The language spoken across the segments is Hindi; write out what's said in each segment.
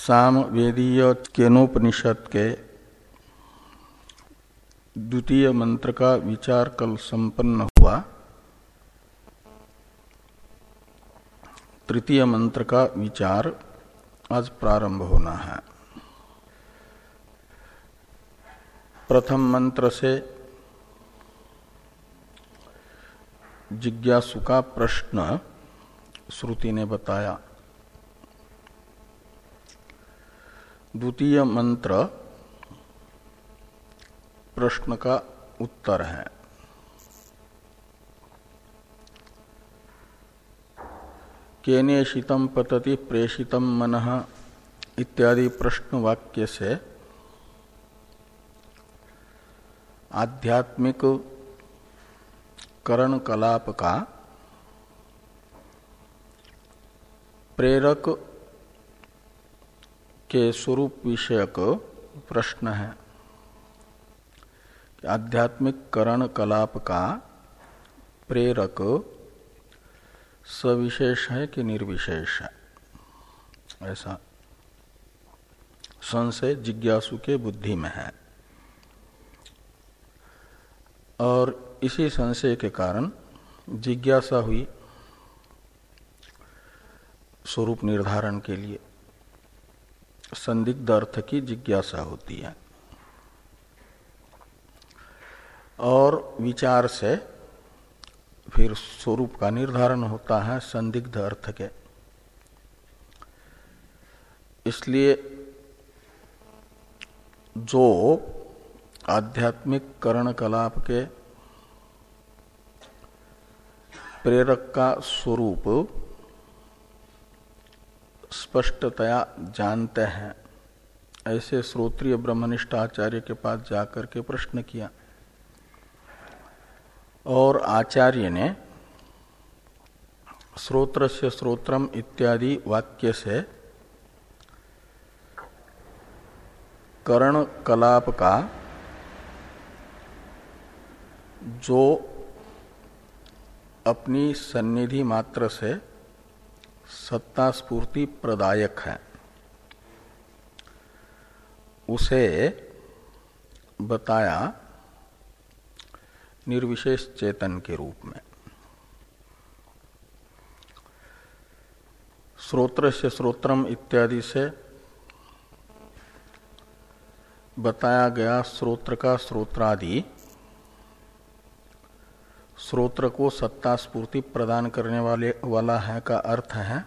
साम वेदीय केनोपनिषद के द्वितीय मंत्र का विचार कल संपन्न हुआ। तृतीय मंत्र का विचार आज प्रारंभ होना है। प्रथम मंत्र से जिज्ञासु का प्रश्न श्रुति ने बताया। द्वितीय मंत्र प्रश्न का उत्तर है। केनेशितम पतति प्रेषितम मन इत्यादि प्रश्न वाक्य से आध्यात्मिक करण कलाप का प्रेरक के स्वरूप विषयक प्रश्न है। आध्यात्मिक करण कलाप का प्रेरक सविशेष है कि निर्विशेष है? ऐसा। संशय जिज्ञासु के बुद्धि में है। और इसी संशय के कारण जिज्ञासा हुई स्वरूप निर्धारण के लिए। संदिग्ध अर्थ की जिज्ञासा होती है। और विचार से फिर स्वरूप का निर्धारण होता है संदिग्ध अर्थ के। इसलिए जो आध्यात्मिक करण कलाप के प्रेरक का स्वरूप स्पष्टतया जानते हैं। ऐसे श्रोत्रिय ब्रह्मनिष्ठ आचार्य के पास जाकर के प्रश्न किया। और आचार्य ने श्रोत्र से श्रोत्रम इत्यादि वाक्य से कर्ण कलाप का जो अपनी सन्निधि मात्र से सत्ता स्पूर्ति प्रदायक है। उसे बताया निर्विशेष चेतन के रूप में। श्रोत्र से श्रोत्रम इत्यादि से बताया गया श्रोत्र का श्रोत्रादि श्रोत्र को सत्ता स्पूर्ति प्रदान करने वाले, वाला है का अर्थ है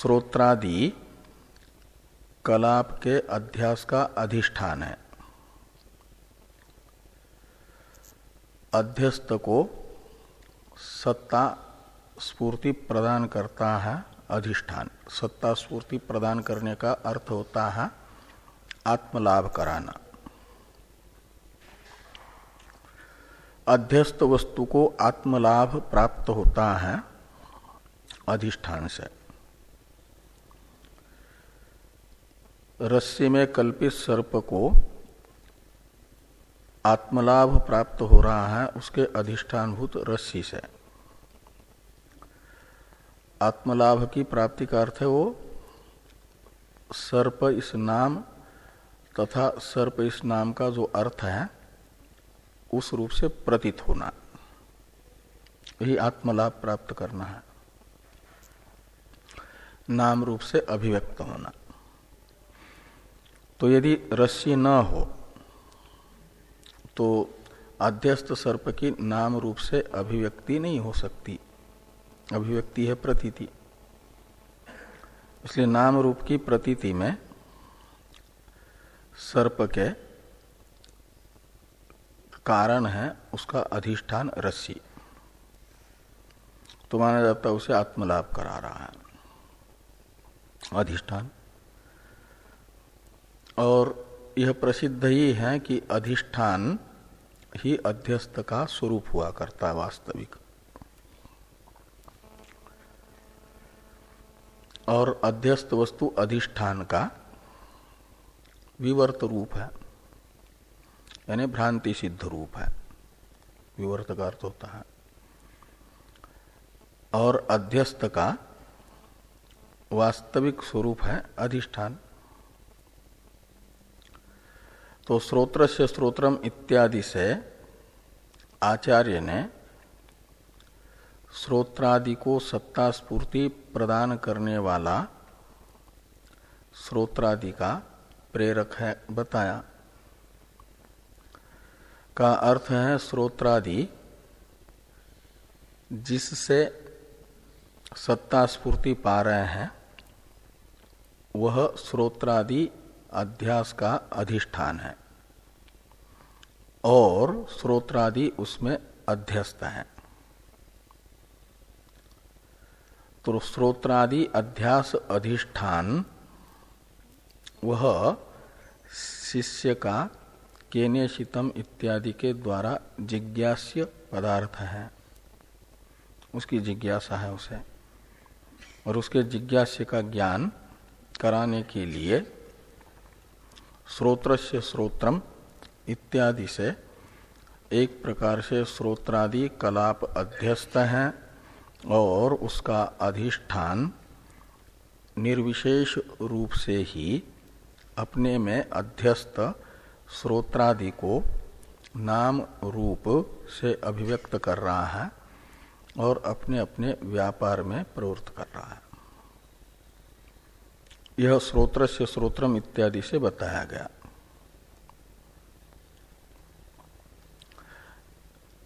श्रोत्रादि कलाप के अध्यास का अधिष्ठान है। अध्यस्त को सत्ता स्फूर्ति प्रदान करता है, अधिष्ठान। सत्ता स्फूर्ति प्रदान करने का अर्थ होता है, आत्मलाभ कराना। अध्यस्त वस्तु को आत्मलाभ प्राप्त होता है, अधिष्ठान से। रस्सी में कल्पित सर्प को आत्मलाभ प्राप्त हो रहा है, उसके अधिष्ठानभूत रस्सी से। आत्मलाभ की प्राप्ति का अर्थ है वो सर्प इस नाम तथा सर्प इस नाम का जो अर्थ है उस रूप से प्रतीत होना। यही आत्मलाभ प्राप्त करना है। नाम रूप से अभिव्यक्त होना। तो यदि रस्सी न हो तो अध्यस्त सर्प की नाम रूप से अभिव्यक्ति नहीं हो सकती। अभिव्यक्ति है प्रतीति। इसलिए नाम रूप की प्रतीति में सर्प के कारण है उसका अधिष्ठान रस्सी। तो माना जाता है उसे आत्मलाभ करा रहा है। अधिष्ठान। और यह प्रसिद्ध ही है कि अधिष्ठान ही अध्यस्त का स्वरूप हुआ करता है वास्तविक। और अध्यस्त वस्तु अधिष्ठान का विवर्त रूप है। यानी भ्रांति सिद्ध रूप है विवर्त का अर्थ होता है। और अध्यस्त का वास्तविक स्वरूप है अधिष्ठान। तो स्रोत्र से स्रोत्रम इत्यादि से आचार्य ने स्रोत्रादि को सत्ता स्पूर्ति प्रदान करने वाला स्रोत्रादि का प्रेरक है, बताया। का अर्थ है स्रोत्रादि, जिससे सत्ता स्फूर्ति पा रहे हैं, वह स्रोत्रादि अध्यास का अधिष्ठान है। और स्रोत्रादि उसमें अध्यस्त है। तो स्रोत्रादि अध्यास अधिष्ठान, वह शिष्य का केनेशितम इत्यादि के द्वारा जिज्ञास्य पदार्थ है। उसकी जिज्ञासा है उसे। और उसके जिज्ञास्य का ज्ञान कराने के लिए स्रोत्र से स्रोत्रम इत्यादि से एक प्रकार से स्रोत्रादि कलाप अध्यस्त हैं और उसका अधिष्ठान निर्विशेष रूप से ही अपने में अध्यस्त स्रोत्रादि को नाम रूप से अभिव्यक्त कर रहा है और अपने अपने व्यापार में प्रवृत्त कर रहा है। यह स्रोत्र से स्रोत्रम इत्यादि से बताया गया।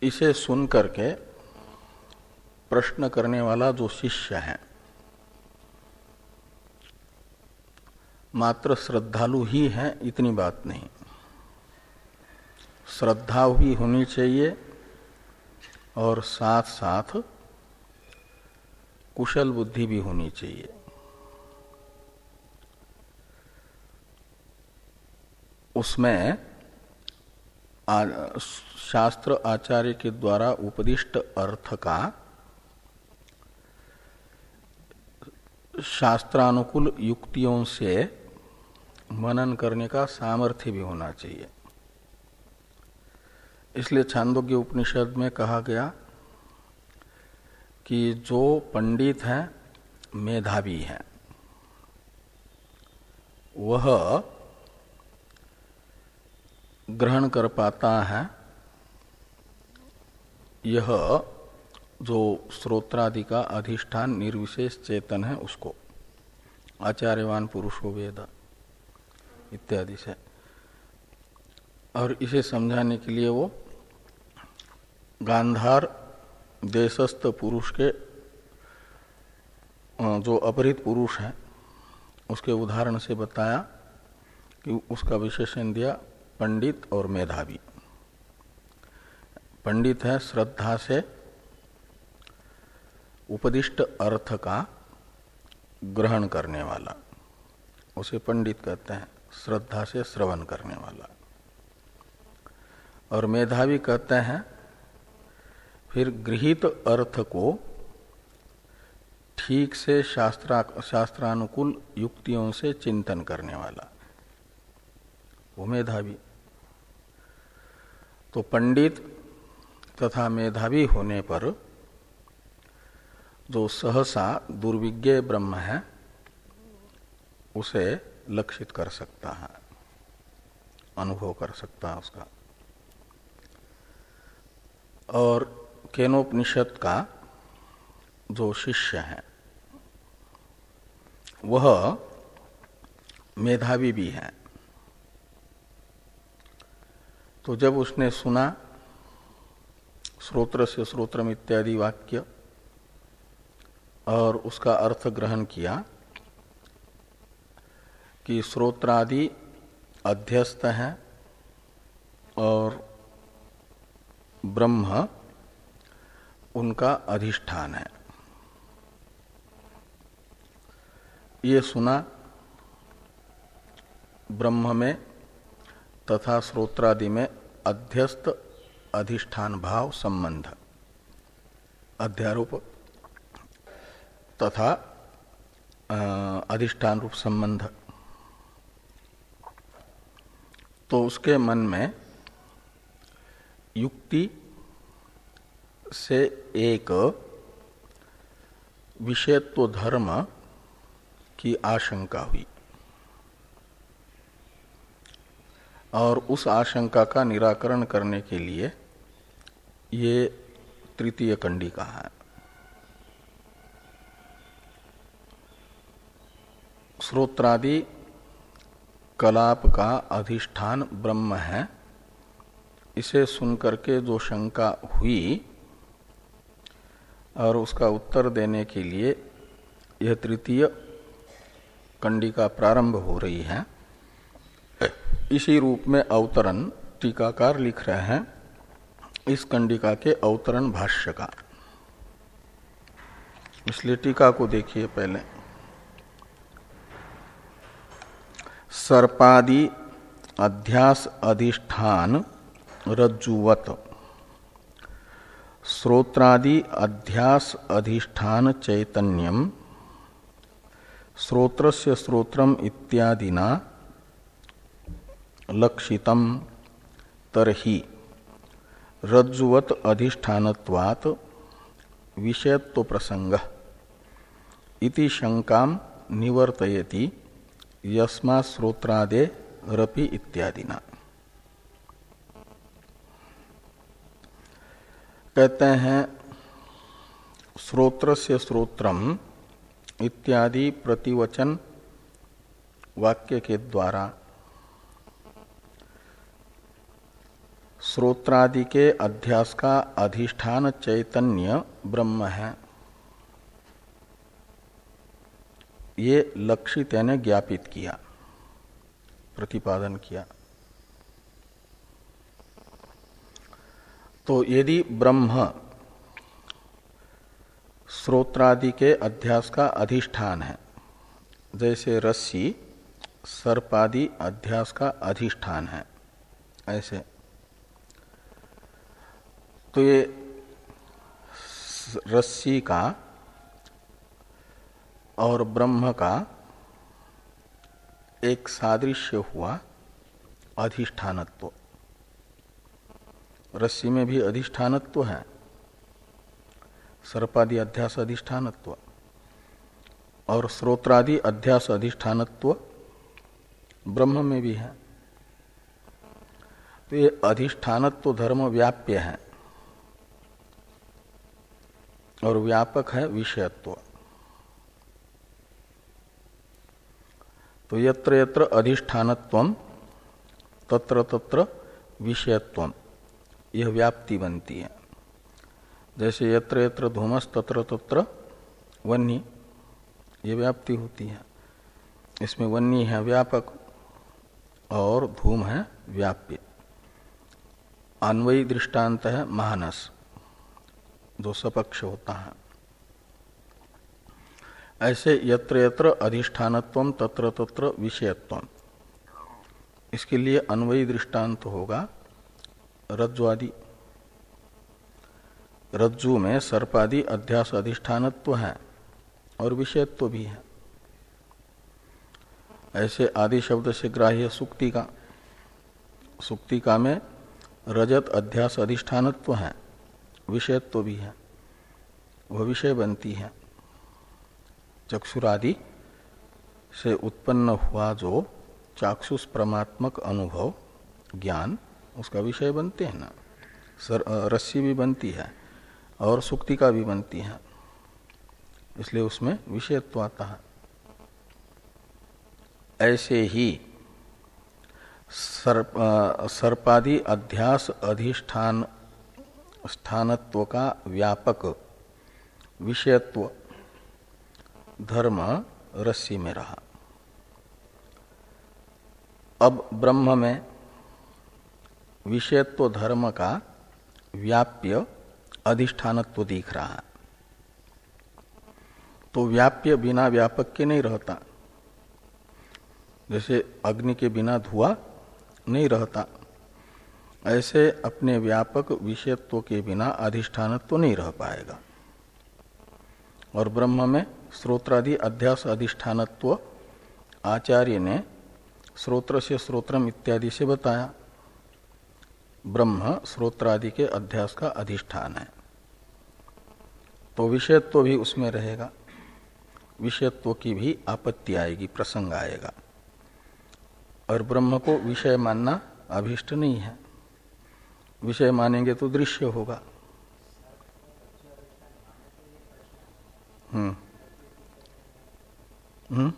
इसे सुन करके प्रश्न करने वाला जो शिष्य है, मात्र श्रद्धालु ही है, इतनी बात नहीं। श्रद्धा भी होनी चाहिए और साथ साथ कुशल बुद्धि भी होनी चाहिए। उसमें आ, शास्त्र आचार्य के द्वारा उपदिष्ट अर्थ का शास्त्रानुकूल युक्तियों से मनन करने का सामर्थ्य भी होना चाहिए। इसलिए छांदोग्य उपनिषद में कहा गया कि जो पंडित है, मेधावी है। वह ग्रहण कर पाता है। यह जो स्रोत्रादि का अधिष्ठान, निर्विशेष चेतन है, उसको आचार्यवान पुरुषो वेद इत्यादि से। और इसे समझाने के लिए वो गांधार देशस्थ पुरुष के जो अपहृत पुरुष है, उसके उदाहरण से बताया कि उसका विशेषण दिया पंडित और मेधावी। पंडित है श्रद्धा से, उपदिष्ट अर्थ का ग्रहण करने वाला। उसे पंडित कहते हैं, श्रद्धा से श्रवण करने वाला। और मेधावी कहते हैं फिर गृहित अर्थ को ठीक से शास्त्रा, शास्त्रानुकूल युक्तियों से चिंतन करने वाला। वो मेधावी। तो पंडित तथा मेधावी होने पर जो सहसा दुर्विज्ञ ब्रह्म है, उसे लक्षित कर सकता है, अनुभव कर सकता है उसका। और केनोपनिषद का जो शिष्य है, वह मेधावी भी है। तो जब उसने सुना स्रोत्र से स्रोत्रम इत्यादि वाक्य और उसका अर्थ ग्रहण किया कि स्रोत्रादि अध्यस्त है और ब्रह्म उनका अधिष्ठान है। ये सुना ब्रह्म में तथा स्रोत्रादि में अध्यस्त अधिष्ठान भाव संबंध। अध्यारोप तथा अधिष्ठान रूप संबंध। तो उसके मन में युक्ति से एक विषयत्व धर्म की आशंका हुई। और उस आशंका का निराकरण करने के लिए ये तृतीय कंडिका है। श्रोत्रादि कलाप का अधिष्ठान ब्रह्म है। इसे सुनकर के जो शंका हुई और उसका उत्तर देने के लिए यह तृतीय कंडिका प्रारंभ हो रही है। इसी रूप में अवतरण टीकाकार लिख रहे हैं। इस कंडिका के अवतरण भाष्य का। इसलिए टीका को देखिए पहले। सर्पादि अध्यास अधिष्ठान रज्जुवत। श्रोत्रादि अध्यास अधिष्ठान चैतन्यम, श्रोत्रस्य श्रोत्रम इत्यादिना लक्षितम तरही। रज्जुवत अधिष्ठानत्वात् विषयत्व प्रसंग इति शंकाम निवर्तयति यस्मा श्रोत्रादे रपि इत्यादिना। कहते हैं श्रोत्र से श्रोत्रम इत्यादि प्रतिवचन वाक्य के द्वारा। श्रोत्रादि के अध्यास का अधिष्ठान चैतन्य ब्रह्म है। ये लक्षित यानी ज्ञापित किया, प्रतिपादन किया। तो यदि ब्रह्म श्रोत्रादि के अध्यास का अधिष्ठान है, जैसे रस्सी सर्पादि अध्यास का अधिष्ठान है, ऐसे। तो ये रस्सी का और ब्रह्म का एक सादृश्य हुआ अधिष्ठानत्व। रस्सी में भी अधिष्ठानत्व है। सर्पादि अध्यास अधिष्ठानत्व और स्रोत्रादि अध्यास अधिष्ठानत्व ब्रह्म में भी है। तो ये अधिष्ठानत्व धर्म व्याप्य है और व्यापक है विषयत्व। तो यत्र यत्र अधिष्ठानत्व, तत्र तत्र विषयत्व। यह व्याप्ति बनती है। जैसे यत्र यत्र धूमस तत्र तत्र वन्नी ये व्याप्ति होती है। इसमें वन्य है व्यापक और धूम है व्याप्य। अन्वयी दृष्टांत है महानस, जो सपक्ष होता है। ऐसे यत्र यत्र अधिष्ठानत्व, तत्र तत्र विषयत्व। इसके लिए अन्वयी दृष्टांत होगा रज्ज्वादि। रज्जु में सर्पादि अध्यास अधिष्ठानत्व है और विषयत्व भी है। ऐसे आदि शब्द से ग्राह्य सुक्ति का सुक्ति का में रजत अध्यास अधिष्ठानत्व है, विषयत्व भी है, वह विषय बनती है। चक्षुरादि से उत्पन्न हुआ जो चाक्षुष परमात्मक अनुभव, ज्ञान उसका विषय बनते हैं ना। सर रस्सी भी बनती है और सुक्ति का भी बनती है। इसलिए उसमें विषयत्व आता है। ऐसे ही सर्प, सर्पादि अध्यास अधिष्ठान स्थानत्व का व्यापक विषयत्व धर्म रस्सी में रहा। अब ब्रह्म में विषयत्व धर्म का व्याप्य अधिष्ठानत्व दिख रहा है। तो व्याप्य बिना व्यापक के नहीं रहता। जैसे अग्नि के बिना धुआँ नहीं रहता। ऐसे अपने व्यापक विषयत्व के बिना अधिष्ठानत्व नहीं रह पाएगा। और ब्रह्म में स्रोत्रादि अध्यास अधिष्ठानत्व आचार्य ने स्रोत्र से स्रोत्रम इत्यादि से बताया। ब्रह्म स्रोत्रादि के अध्यास का अधिष्ठान है। तो विषयत्व भी उसमें रहेगा। विषयत्व की भी आपत्ति आएगी, प्रसंग आएगा। और ब्रह्म को विषय मानना अभिष्ट नहीं है। विषय मानेंगे तो दृश्य होगा। हम्म। हम्म।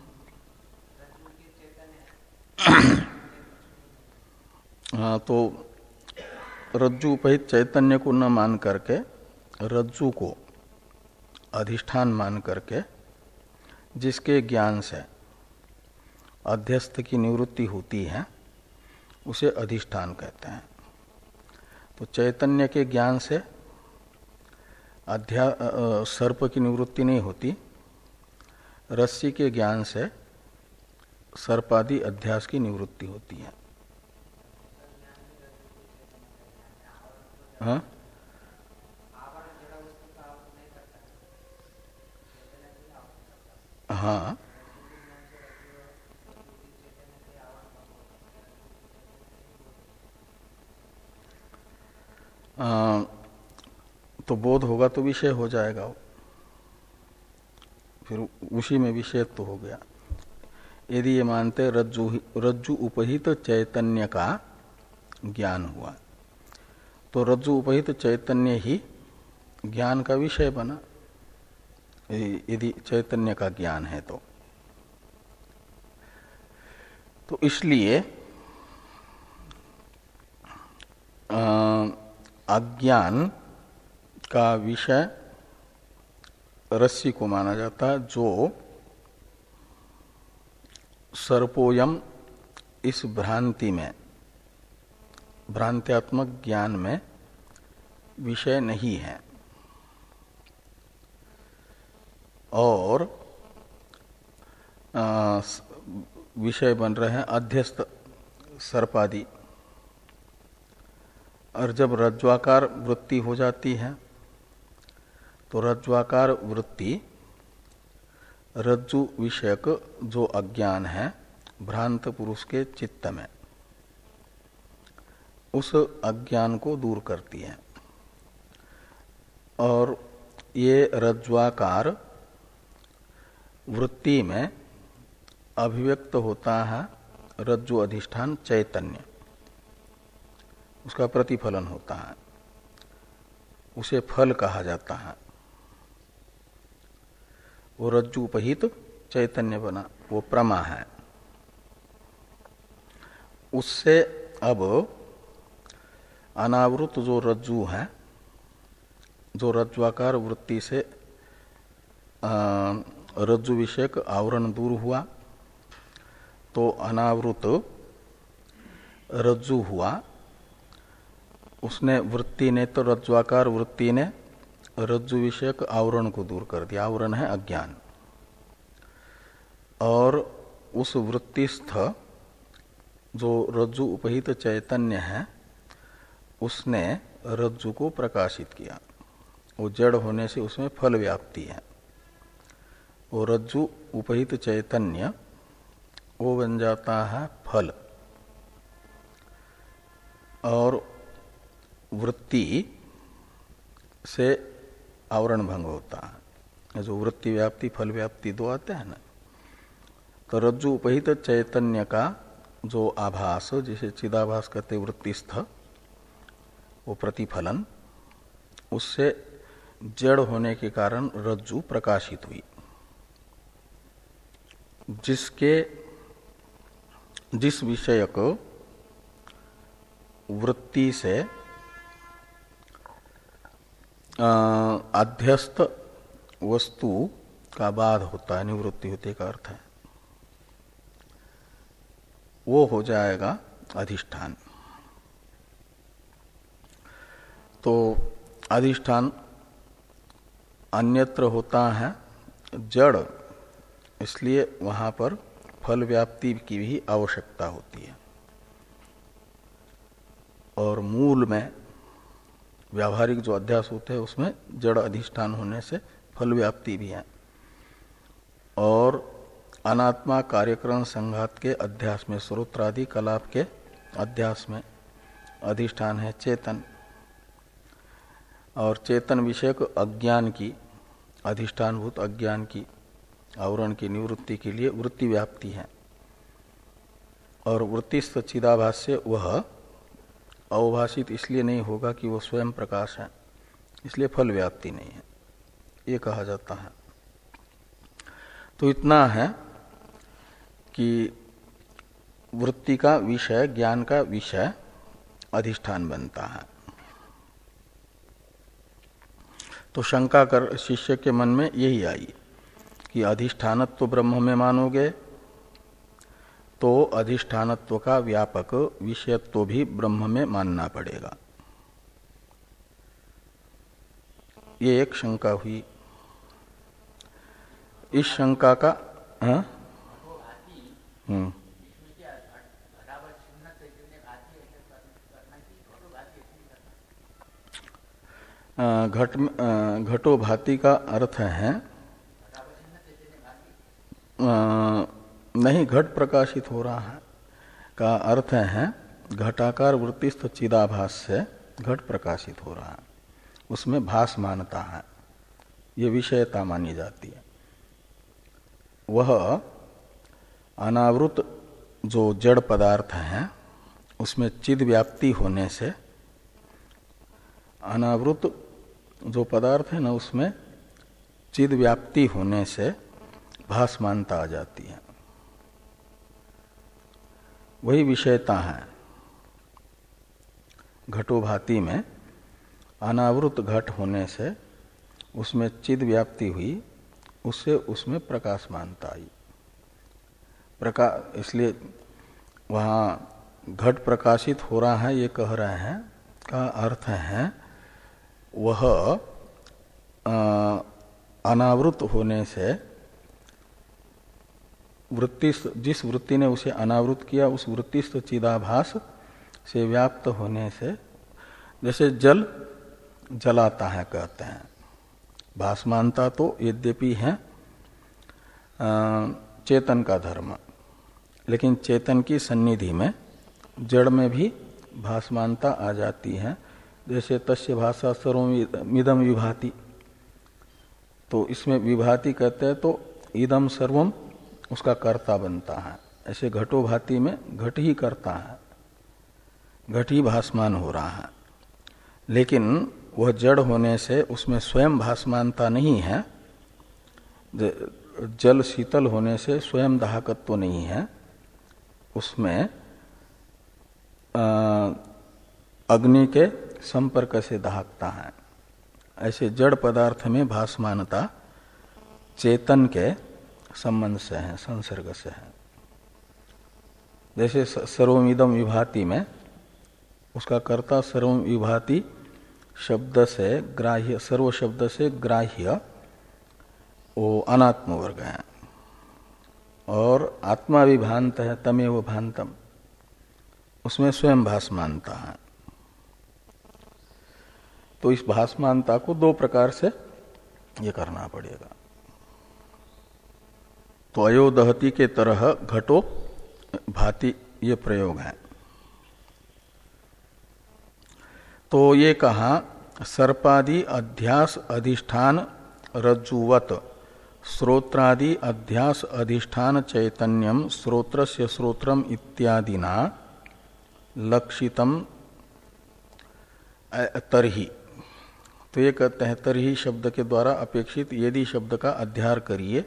हाँ तो रज्जु उपहित चैतन्य को न मान करके, रज्जु को अधिष्ठान मान करके, जिसके ज्ञान से अध्यस्त की निवृत्ति होती है, उसे अधिष्ठान कहते हैं। तो चैतन्य के ज्ञान से अध्या सर्प की निवृत्ति नहीं होती, रस्सी के ज्ञान से सर्पादि अध्यास की निवृत्ति होती है। हाँ? हाँ। आ, तो बोध होगा तो विषय हो जाएगा। वो फिर उसी में विषय तो हो गया। यदि ये मानते रज्जु रज्जु उपहित चैतन्य का ज्ञान हुआ। तो रज्जु उपहित चैतन्य ही ज्ञान का विषय बना। यदि चैतन्य का ज्ञान है तो। तो इसलिए अज्ञान का विषय रस्सी को माना जाता है जो सर्पोयम इस भ्रांति में भ्रांत्यात्मक ज्ञान में विषय नहीं है। और विषय बन रहे हैं अध्यस्त सर्पादि। और जब रज्वाकार वृत्ति हो जाती है तो रज्वाकार वृत्ति रज्जु विषयक जो अज्ञान है, भ्रांत पुरुष के चित्त में। उस अज्ञान को दूर करती है। और ये रज्वाकार वृत्ति में अभिव्यक्त होता है रज्जु अधिष्ठान चैतन्य। उसका प्रतिफलन होता है। उसे फल कहा जाता है। वो रज्जु उपहित चैतन्य बना, वो प्रमा है। उससे अब अनावृत जो रज्जु है, जो रज्वाकार वृत्ति से रज्जु विषयक आवरण दूर हुआ तो अनावृत रज्जु हुआ। उसने वृत्ति ने तो रज्वाकार वृत्ति ने रज्जु विषयक आवरण को दूर कर दिया। आवरण है अज्ञान। और उस वृत्तिस्थ जो रज्जु उपहित चैतन्य है उसने रज्जु को प्रकाशित किया। वो जड़ होने से उसमें फल व्याप्ति है। वो रज्जु उपहित चैतन्य, वो बन जाता है फल। और वृत्ति से आवरण भंग होता है। जो वृत्ति व्याप्ति, फल व्याप्ति दो आते हैं ना। तो रज्जु उपहित चैतन्य का जो आभास, जिसे चिदाभास कहते वृत्तिस्थ वो प्रतिफलन, उससे जड़ होने के कारण रज्जु प्रकाशित हुई, जिसके, जिस विषय को वृत्ति से अध्यस्त वस्तु का बाध होता है, निवृत्ति होते का अर्थ है, वो हो जाएगा अधिष्ठान। तो अधिष्ठान अन्यत्र होता है, जड़, इसलिए वहाँ पर फल व्याप्ति की भी आवश्यकता होती है। और मूल में व्यावहारिक जो अध्यास होते हैं, उसमें जड़ अधिष्ठान होने से फल व्याप्ति भी है। और अनात्मा कार्यक्रम संघात के अध्यास में, स्रोत्रादि कलाप के अध्यास में अधिष्ठान है चेतन। और चेतन विषयक अज्ञान की, अधिष्ठानभूत अज्ञान की, आवरण की निवृत्ति के लिए वृत्ति व्याप्ति है। और वृत्ति चिदाभास से वह अवभाषित इसलिए नहीं होगा कि वह स्वयं प्रकाश है, इसलिए फल व्याप्ति नहीं है। ये कहा जाता है। तो इतना है कि वृत्ति का विषय, ज्ञान का विषय अधिष्ठान बनता है। तो शंका कर शिष्य के मन में यही आई कि अधिष्ठानत्व तो ब्रह्म में मानोगे? तो अधिष्ठानत्व का व्यापक विषयत्व भी ब्रह्म में मानना पड़ेगा। ये एक शंका हुई। इस शंका का हाँ? हम्म। घट घटो भाति का अर्थ है नहीं, घट प्रकाशित हो रहा है, का अर्थ है, घटाकार वृत्तिस्थ चिदाभास से घट प्रकाशित हो रहा है। उसमें भास मानता है। ये विषयता मानी जाती है। वह अनावृत जो जड़ पदार्थ है, उसमें चिद व्याप्ति होने से अनावृत जो पदार्थ है ना, उसमें चिद व्याप्ति होने से भासमानता आ जाती है। वही विषयता है। घटोभाति में अनावृत घट होने से उसमें चिद व्याप्ति हुई, उससे उसमें प्रकाश मानता आई। प्रकाश इसलिए वहाँ घट प्रकाशित हो रहा है, ये कह रहे हैं, का अर्थ है वह अनावृत होने से वृत्ति जिस वृत्ति ने उसे अनावृत किया, उस वृत्तिस्थ चिदाभास से व्याप्त होने से, जैसे जल जलाता है कहते हैं। भाषमानता तो यद्यपि है चेतन का धर्म, लेकिन चेतन की सन्निधि में जड़ में भी भाषमानता आ जाती है। जैसे तस्य भाषा सर्वमिदम विभाति। तो इसमें विभाति कहते हैं तो इदम सर्वम उसका कर्ता बनता है। ऐसे घटो भाति में घट ही करता है। घट ही भासमान हो रहा है। लेकिन वह जड़ होने से उसमें स्वयं भासमानता नहीं है। जल शीतल होने से स्वयं दाहकत्व तो नहीं है। उसमें अग्नि के संपर्क से दाहकता है। ऐसे जड़ पदार्थ में भासमानता चेतन के संबंध से है, संसर्ग से है। जैसे सर्वमिदम विभाति में उसका कर्ता सर्व विभाति शब्द से ग्राह्य, सर्व शब्द से ग्राह्य वो अनात्म वर्ग है। और आत्मा भी भांत है, तमेव भांतम। उसमें स्वयं भास मानता है। तो इस भासमानता को दो प्रकार से ये करना पड़ेगा। तो अयोदहती के तरह घटो, भाति ये प्रयोग है। तो ये कहा, सर्पादि अध्यास अधिष्ठान रज्जुवत श्रोत्रादि अध्यास अधिष्ठान चैतन्यम श्रोत्र से श्रोत्रम इत्यादिना लक्षितम तरही। तो ये कहते हैं तरही शब्द के द्वारा अपेक्षित यदि शब्द का अध्यार करिए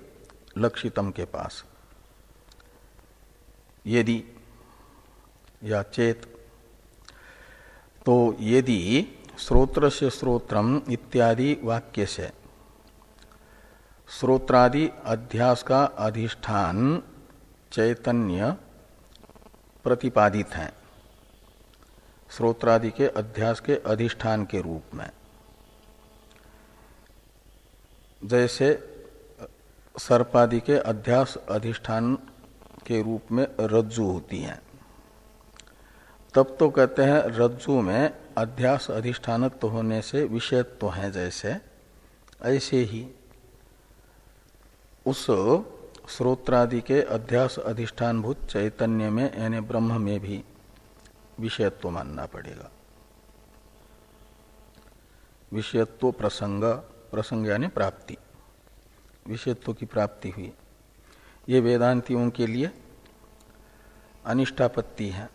लक्षितम के पास। यदि या चेत। तो यदि श्रोत्र से श्रोत्रम इत्यादि वाक्य से श्रोत्रादि अध्यास का अधिष्ठान चैतन्य प्रतिपादित है। श्रोत्रादि के अध्यास के अधिष्ठान के रूप में। जैसे, सर्पादि के अध्यास अधिष्ठान के रूप में रज्जु होती हैं। तब तो कहते हैं, रज्जु में अध्यास अधिष्ठानत्व होने से विषयत्व तो है जैसे, ऐसे ही उस श्रोत्रादि के अध्यास अधिष्ठानभूत चैतन्य में, यानी ब्रह्म में भी विषयत्व तो मानना पड़ेगा। विषयत्व प्रसंग प्रसंग यानी प्राप्ति, विषयत्व की प्राप्ति हुई। ये वेदांतियों के लिए अनिष्टापत्ति है।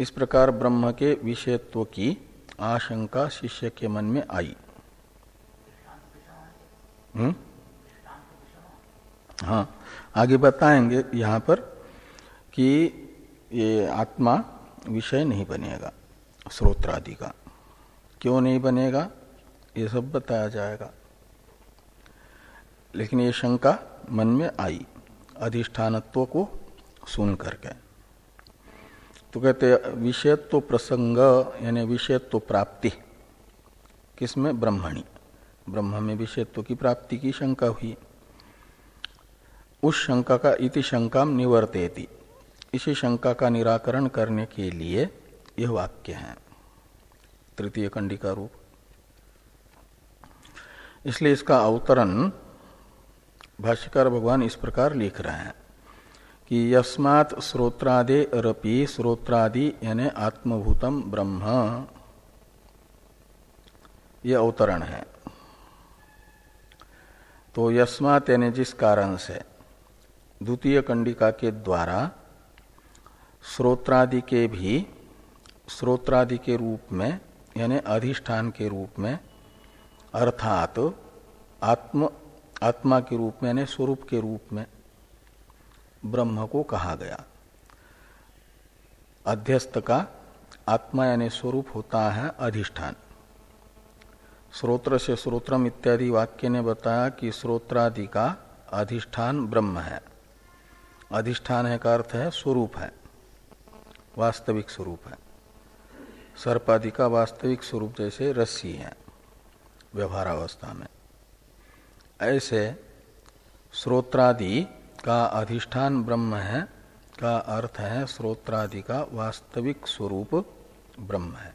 इस प्रकार ब्रह्म के विषयत्व की आशंका शिष्य के मन में आई। हम्म? हाँ आगे बताएँगे यहाँ पर कि ये आत्मा विषय नहीं बनेगा, स्रोत्रादि का। क्यों नहीं बनेगा? ये सब बताया जाएगा। लेकिन ये शंका मन में आई, अधिष्ठानत्व को सुन करके। तो कहते विषयत्व प्रसंग, यानी विषयत्व प्राप्ति, किसमें? ब्रह्मणी। ब्रह्म में विषयत्व की प्राप्ति की शंका हुई। उस शंका का, इति शंका निवर्तेति। इसी शंका का निराकरण करने के लिए यह वाक्य है। तृतीय कंडी का रूप। इसलिए इसका अवतरण भाष्यकार भगवान इस प्रकार लिख रहे हैं कि यस्मात् श्रोत्रादे रपि श्रोत्रादि यानी आत्मभूतम ब्रह्म। यह अवतरण है। तो यस्मात यानी जिस कारण से द्वितीय कंडिका के द्वारा श्रोत्रादि के भी, श्रोत्रादि के रूप में यानी अधिष्ठान के रूप में, अर्थात आत्म, आत्मा के रूप में यानी स्वरूप के रूप में ब्रह्म को कहा गया। अध्यस्त का आत्मा यानी स्वरूप होता है अधिष्ठान। स्रोत्र से स्रोत्रम इत्यादि वाक्य ने बताया कि स्रोत्रादि का अधिष्ठान ब्रह्म है। अधिष्ठान है का अर्थ है स्वरूप है, वास्तविक स्वरूप है। सर्पादि का वास्तविक स्वरूप जैसे रस्सी है व्यवहार अवस्था में। ऐसे श्रोत्रादि का अधिष्ठान ब्रह्म है, का अर्थ है श्रोत्रादि का वास्तविक स्वरूप ब्रह्म है।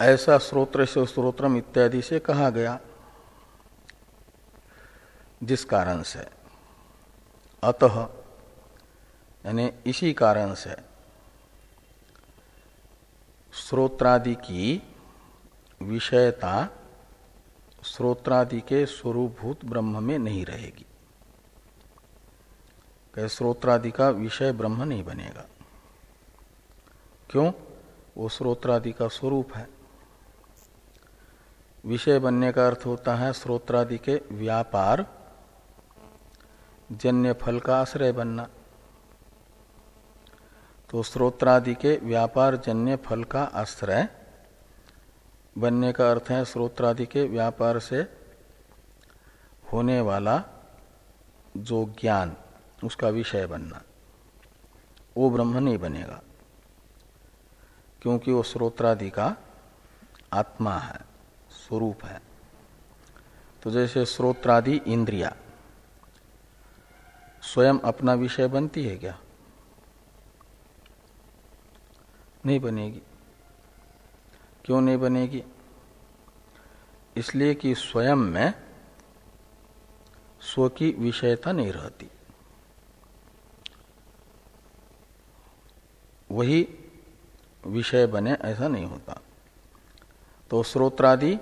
ऐसा स्रोत्र से स्रोत्रम इत्यादि से कहा गया, जिस कारण से। अतः यानी इसी कारण से श्रोत्रादि की विषयता श्रोत्रादि के स्वरूपभूत ब्रह्म में नहीं रहेगी। कह श्रोत्रादि का विषय ब्रह्म नहीं बनेगा। क्यों? वो स्रोत्रादि का स्वरूप है। विषय बनने का अर्थ होता है स्रोत्रादि के व्यापार, जन्य फल का आश्रय बनना। तो स्रोत्रादि के व्यापार जन्य फल का आश्रय बनने का अर्थ है स्रोत्रादि के व्यापार से होने वाला जो ज्ञान, उसका विषय बनना। वो ब्रह्म नहीं बनेगा, क्योंकि वो स्रोत्रादि का आत्मा है, स्वरूप है। तो जैसे स्रोत्रादि इंद्रिया, स्वयं अपना विषय बनती है क्या? नहीं बनेगी। क्यों नहीं बनेगी? इसलिए कि स्वयं में स्व की विषयता नहीं रहती। वही विषय बने ऐसा नहीं होता। तो स्रोत्रादि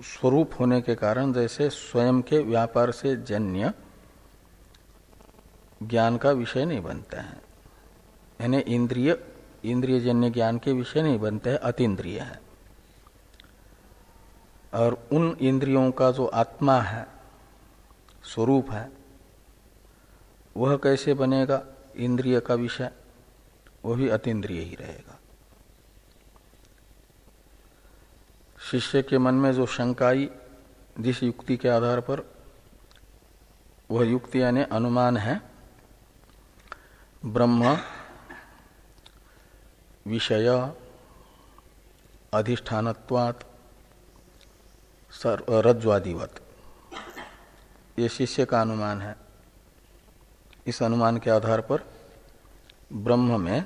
स्वरूप होने के कारण जैसे स्वयं के व्यापार से जन्य ज्ञान का विषय नहीं बनते हैं। यानी इंद्रिय इंद्रिय जन्य ज्ञान के विषय नहीं बनते हैं, अतीन्द्रिय है। और उन इंद्रियों का जो आत्मा है, स्वरूप है, वह कैसे बनेगा? इंद्रिय का विषय वह भी अतीन्द्रिय ही रहेगा। शिष्य के मन में जो शंकाई जिस युक्ति के आधार पर, वह युक्ति यानी अनुमान है, ब्रह्म विषय अधिष्ठानत्वात् रज्ज्वादिवत। ये शिष्य का अनुमान है। इस अनुमान के आधार पर ब्रह्म में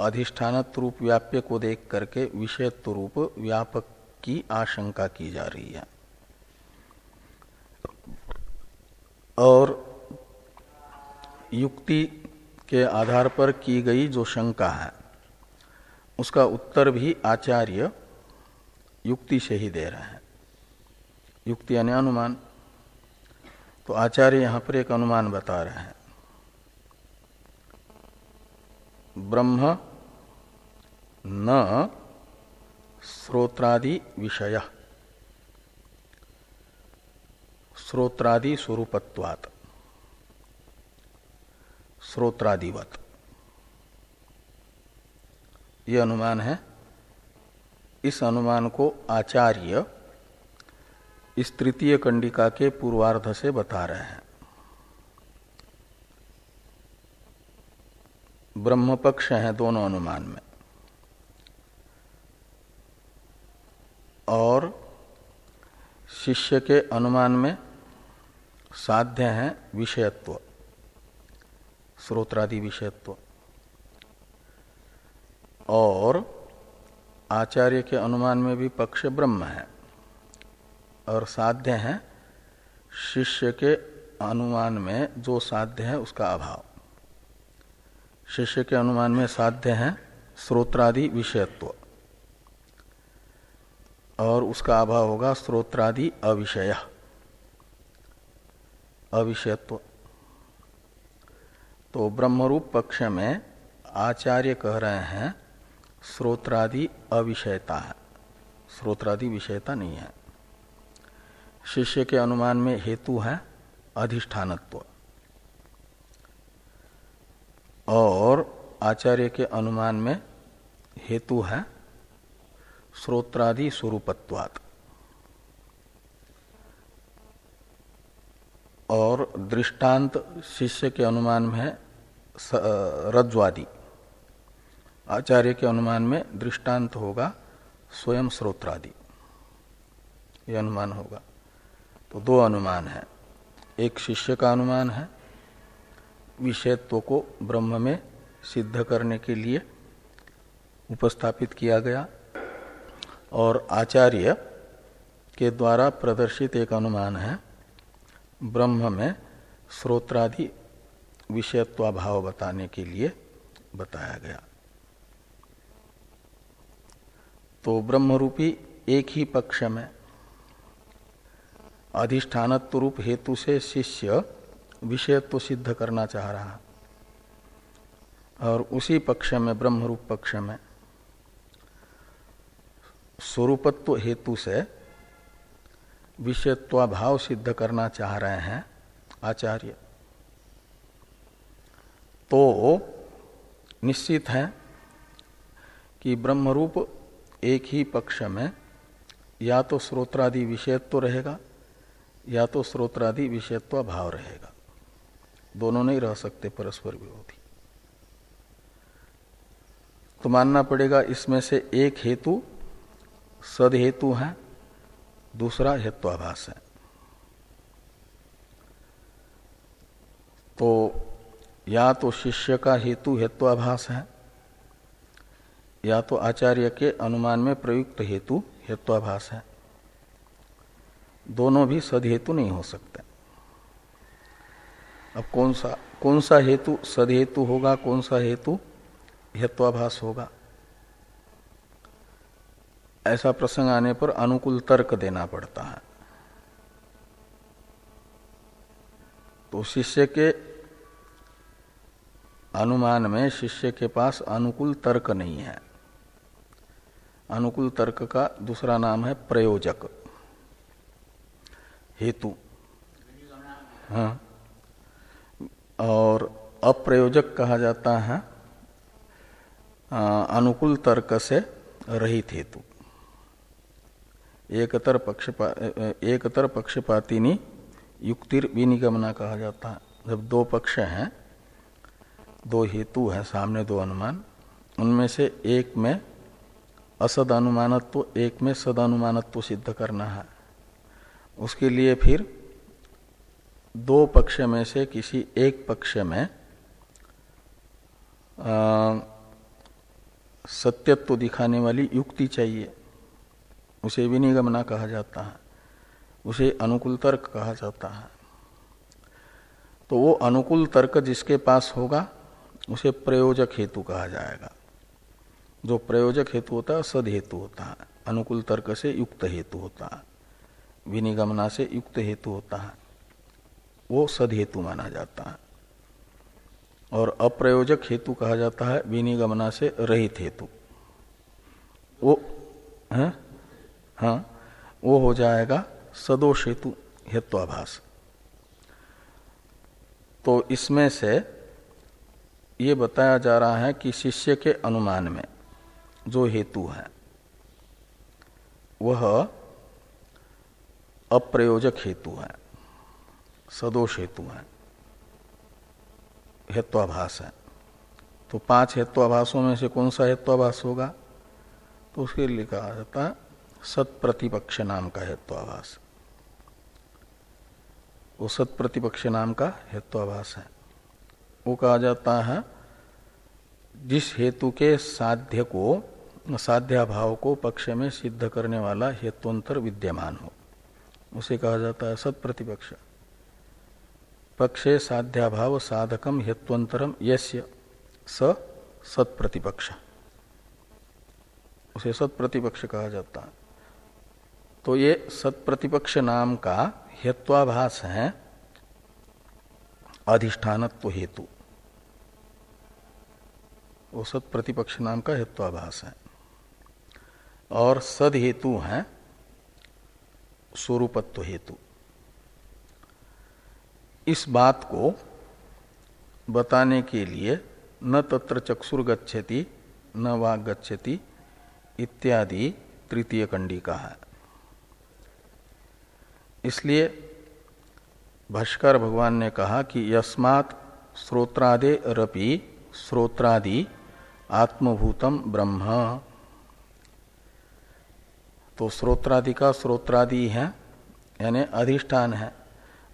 अधिष्ठानत्व रूप व्याप्य को देख करके विषयत्व रूप व्यापक की आशंका की जा रही है। और युक्ति के आधार पर की गई जो शंका है उसका उत्तर भी आचार्य युक्ति से ही दे रहे हैं। युक्ति यानी अनुमान। तो आचार्य यहाँ पर एक अनुमान बता रहे हैं। ब्रह्म न श्रोत्रादि विषय। श्रोत्रादि स्वरूपत्वात्। श्रोत्रादिवत ये अनुमान है। इस अनुमान को आचार्य इस तृतीय कंडिका के पूर्वार्ध से बता रहे हैं। ब्रह्म पक्ष है दोनों अनुमान में। और शिष्य के अनुमान में साध्य है विषयत्व, स्रोत्रादि विषयत्व। और आचार्य के अनुमान में भी पक्ष ब्रह्म है और साध्य है शिष्य के अनुमान में जो साध्य है उसका अभाव। शिष्य के अनुमान में साध्य है स्रोत्रादि विषयत्व। और उसका अभाव होगा स्रोत्रादि अविषय। अविषयत्व। तो ब्रह्मरूप पक्ष में आचार्य कह रहे हैं स्रोत्रादि अविषयता है। स्रोत्रादि विषयता नहीं है। शिष्य के अनुमान में हेतु है अधिष्ठानत्व। और आचार्य के अनुमान में हेतु है श्रोत्रादि स्वरूपत्वात्। और दृष्टांत शिष्य के अनुमान में रज्वादि आचार्य के अनुमान में दृष्टांत होगा स्वयं स्रोत्रादि। ये अनुमान होगा। तो दो अनुमान है। एक शिष्य का अनुमान है, विषयत्व को ब्रह्म में सिद्ध करने के लिए उपस्थापित किया गया, और आचार्य के द्वारा प्रदर्शित एक अनुमान है, ब्रह्म में स्रोत्रादि विषयत्वाभाव बताने के लिए बताया गया। तो ब्रह्मरूपी एक ही पक्ष में। अधिष्ठानत्व रूप हेतु से शिष्य विषयत्व सिद्ध करना चाह रहा। और उसी पक्ष में, ब्रह्मरूप पक्ष में, स्वरूपत्व हेतु से विषयत्वाभाव सिद्ध करना चाह रहे हैं आचार्य। तो निश्चित है कि ब्रह्मरूप एक ही पक्ष में, या तो स्रोत्रादि विषयत्व तो रहेगा, या तो स्रोत्रादि विषयत्व भाव रहेगा। दोनों नहीं रह सकते, परस्पर विरोधी। तो मानना पड़ेगा, इसमें से एक हेतु सद हेतु है, दूसरा हेत्वाभास है। तो या तो शिष्य का हेतु हेत्वाभास है या तो आचार्य के अनुमान में प्रयुक्त हेतु हेत्वाभास है। दोनों भी सद हेतु नहीं हो सकते। अब कौन सा कौन सा हेतु सद हेतु होगा, कौन सा हेतु हेत्वाभास होगा? ऐसा प्रसंग आने पर अनुकूल तर्क देना पड़ता है। तो शिष्य के अनुमान में, शिष्य के पास अनुकूल तर्क नहीं है। अनुकूल तर्क का दूसरा नाम है प्रयोजक। हेतु। हाँ। और अप्रयोजक कहा जाता है अनुकूल तर्क से रहित हेतु। एकतर पक्षपा, एकतर पक्षपातिनी युक्तिर विनिगमना कहा जाता है। जब दो पक्ष हैं, दो हेतु हैं, सामने दो अनुमान, उनमें से एक में असद अनुमानत्व एक में सद अनुमानत्व सिद्ध करना है। उसके लिए फिर दो पक्ष में से किसी एक पक्ष में सत्यत्व दिखाने वाली युक्ति चाहिए। उसे विनिगमना कहा जाता है। उसे अनुकूल तर्क कहा जाता है। तो वो अनुकूल तर्क जिसके पास होगा, उसे प्रयोजक हेतु कहा जाएगा। जो प्रयोजक हेतु होता है सद हेतु होता है। अनुकूल तर्क से युक्त हेतु होता है। विनिगमना से युक्त हेतु होता है। वो सद हेतु माना जाता है। और अप्रयोजक हेतु कहा जाता है, विनिगमना से रहित हेतु। वो, है? हाँ वो हो जाएगा सदोष हेतु हेत्वाभाष तो इसमें से ये बताया जा रहा है कि शिष्य के अनुमान में जो हेतु है, वह अप्रयोजक हेतु है, सदोष हेतु है, हेत्वाभास है। तो पाँच हेत्वाभासों में से कौन सा हेत्वाभास होगा? तो उसके लिए कहा जाता है सत प्रतिपक्ष नाम का हेत्वाभास। वो सत प्रतिपक्ष नाम का हेत्वाभास है। वो कहा जाता है जिस हेतु के साध्य को, साध्याभाव को पक्ष में सिद्ध करने वाला हेतुअंतर विद्यमान हो। उसे कहा जाता है सत प्रतिपक्ष पक्षे साध्याभाव साधकम हेत्वंतरम यस्य स सत प्रतिपक्ष उसे सत प्रतिपक्ष कहा जाता है। तो ये सत प्रतिपक्ष नाम का हेत्वाभास है अधिष्ठानत्व हेतु। वो सत प्रतिपक्ष नाम का हेत्वाभाष है। और सद हेतु है, स्वरूपत्व हेतु। इस बात को बताने के लिए न तत्र चक्षुर गच्छति न वाग गच्छति इत्यादि तृतीय कंडिका है। इसलिए भाष्कर भगवान ने कहा कि यस्मात् श्रोत्रादे रपि श्रोत्रादि आत्मभूतम ब्रह्म। तो श्रोत्रादि का श्रोत्रादि है, यानी अधिष्ठान है।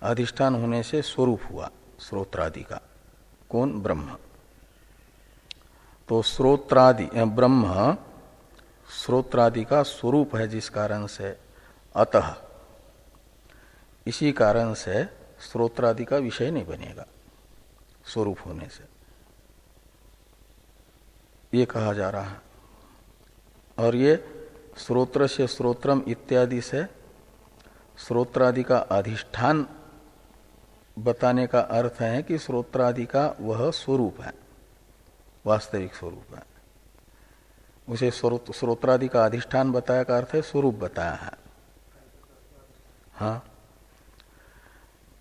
अधिष्ठान होने से स्वरूप हुआ स्रोत्रादि का। कौन? ब्रह्म। तो श्रोत्रादि ब्रह्म श्रोत्रादि का स्वरूप है जिस कारण से अतः। इसी कारण से श्रोत्रादि का विषय नहीं बनेगा, स्वरूप होने से। ये कहा जा रहा है। और ये स्रोत्र से स्रोत्रम इत्यादि से स्रोत्रादि का अधिष्ठान बताने का अर्थ है कि स्रोत्रादि का वह स्वरूप है, वास्तविक स्वरूप है। उसे स्रोत्रादि का अधिष्ठान बताया का अर्थ है स्वरूप बताया है। हाँ।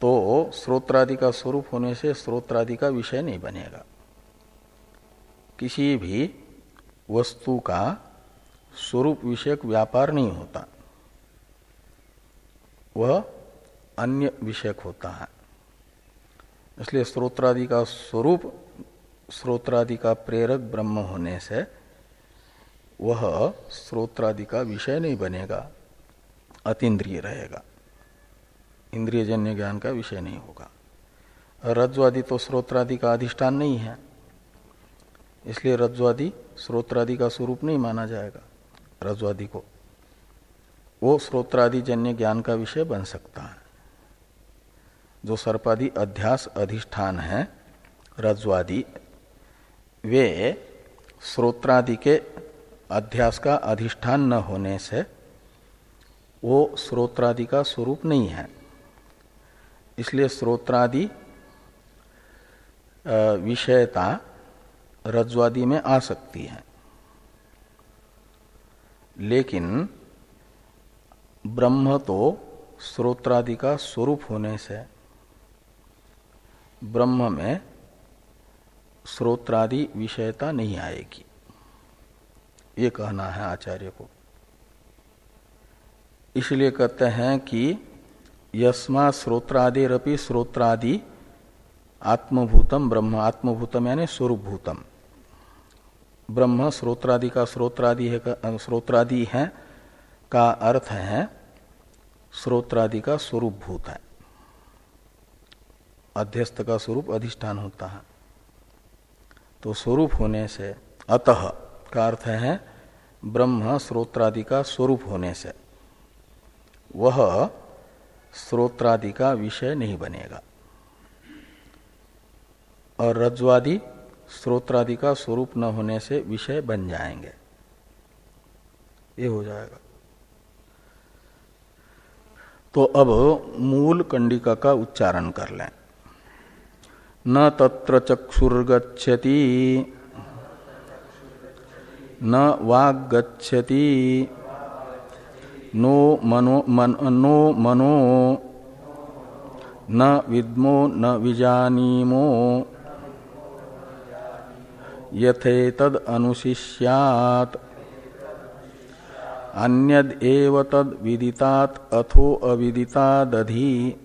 तो स्रोत्रादि का स्वरूप होने से स्रोत्रादि का विषय नहीं बनेगा। किसी भी वस्तु का स्वरूप विषयक व्यापार नहीं होता। वह अन्य विषयक होता है। इसलिए स्रोत्रादि का स्वरूप, स्रोत्रादि का प्रेरक ब्रह्म होने से वह स्रोत्रादि का विषय नहीं बनेगा, अतीन्द्रिय रहेगा। इंद्रियजन्य ज्ञान का विषय नहीं होगा। रज्ज्वादि तो स्रोत्रादि का अधिष्ठान नहीं है। इसलिए रज्ज्वादि स्रोत्रादि का स्वरूप नहीं माना जाएगा, रज्ज्वादि को। वो स्रोत्रादि जन्य ज्ञान का विषय बन सकता है। जो सर्पादि अध्यास अधिष्ठान है, रज्ज्वादि, वे स्रोत्रादि के अध्यास का अधिष्ठान न होने से वो स्रोत्रादि का स्वरूप नहीं है। इसलिए स्रोत्रादि विषयता रज्वादि में आ सकती है। लेकिन ब्रह्म तो स्रोत्रादि का स्वरूप होने से ब्रह्म में स्रोत्रादि विषयता नहीं आएगी। ये कहना है आचार्य को। इसलिए कहते हैं कि यस्मा श्रोत्रादिरपि स्रोत्रादि आत्मभूतम ब्रह्म, आत्मभूतम यानी स्वरूपभूतम। ब्रह्म श्रोत्रादि का स्रोत्रादि है श्रोत्रादि है का अर्थ है, स्रोत्रादि का स्वरूप भूत है। अध्यस्त का स्वरूप अधिष्ठान होता है। तो स्वरूप होने से, अतः का अर्थ है, ब्रह्म श्रोत्रादि का स्वरूप होने से, वह स्रोत्रादि का विषय नहीं बनेगा। और रज्वादि स्रोत्रादि का स्वरूप न होने से विषय बन जाएँगे। ये हो जाएगा। तो अब मूल कंडिका का उच्चारण कर लें। न तत्र चक्षुर्गछति न वाग्गछति नो मनो मन, नो मनो न विद्मो न विजानीमो यथेतद अनुशिष्यात। अन्यद एव तद विदितात, अथो अविदितादधि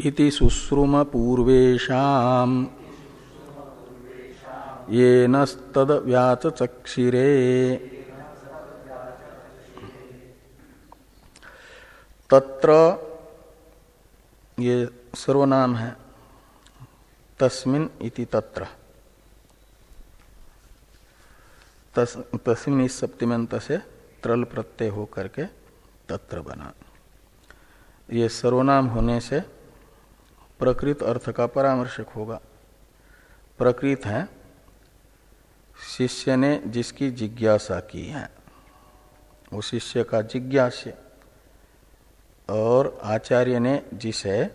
इति शुश्रुम पूर्वेशाम ये नस्तद व्याच चक्षिरे तत्र ये सर्वनाम है। तस्मिन इति तत्र। तस, तस्मिन इस सप्तिमंत से त्रल प्रत्यय हो करके तत्र बना। ये सर्वनाम होने से प्रकृत अर्थ का परामर्शक होगा। प्रकृत है शिष्य ने जिसकी जिज्ञासा की है वो शिष्य का जिज्ञास्य। और आचार्य ने जिसे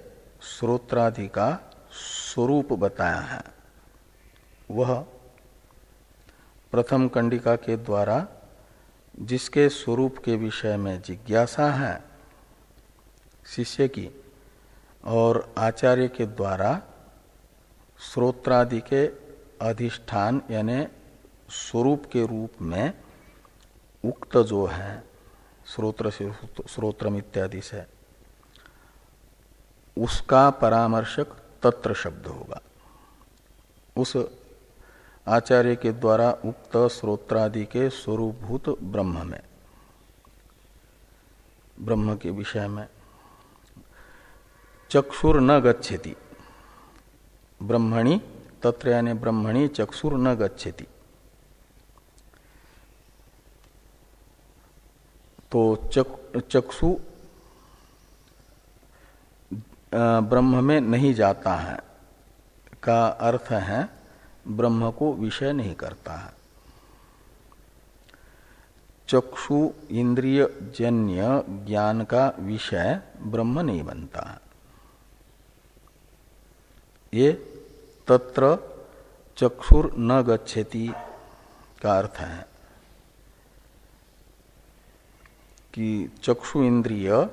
श्रोत्रादि का स्वरूप बताया है। वह प्रथम कंडिका के द्वारा जिसके स्वरूप के विषय में जिज्ञासा है, शिष्य की और आचार्य के द्वारा श्रोत्रादि के अधिष्ठान यानि स्वरूप के रूप में उक्त जो है, स्रोत्र से स्रोत्रम इत्यादि से, उसका परामर्शक तत्र शब्द होगा। उस आचार्य के द्वारा उक्त स्रोत्रादि के स्वरूपभूत ब्रह्म में ब्रह्म के विषय में चक्षुर न गच्छति। ब्रह्मणि तत्र यानी ब्रह्मणि चक्षुर न गच्छति। तो चक, चक्षु ब्रह्म में नहीं जाता है। का अर्थ है, ब्रह्म को विषय नहीं करता है। चक्षु इंद्रिय जन्य ज्ञान का विषय ब्रह्म नहीं बनता है। ये तत्र चक्षुर न गच्छति का अर्थ है कि चक्षु इंद्रिय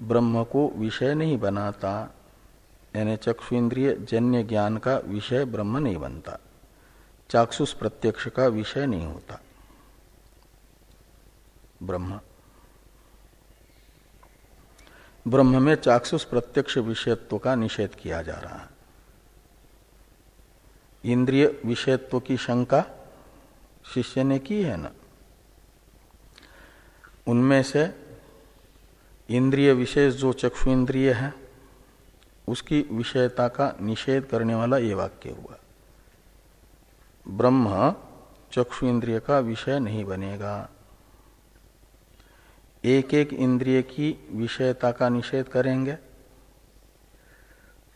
ब्रह्म को विषय नहीं बनाता, यानी चक्षु इंद्रिय जन्य ज्ञान का विषय ब्रह्म नहीं बनता, चाक्षुष प्रत्यक्ष का विषय नहीं होता। ब्रह्म। ब्रह्म में चाक्षुष प्रत्यक्ष विषयत्व का निषेध किया जा रहा है। इंद्रिय विषयत्व की शंका शिष्य ने की है ना? उनमें से इंद्रिय विशेष जो चक्षु इंद्रिय है, उसकी विषयता का निषेध करने वाला ये वाक्य हुआ। ब्रह्म चक्षु इंद्रिय का विषय नहीं बनेगा। एक एक इंद्रिय की विषयता का निषेध करेंगे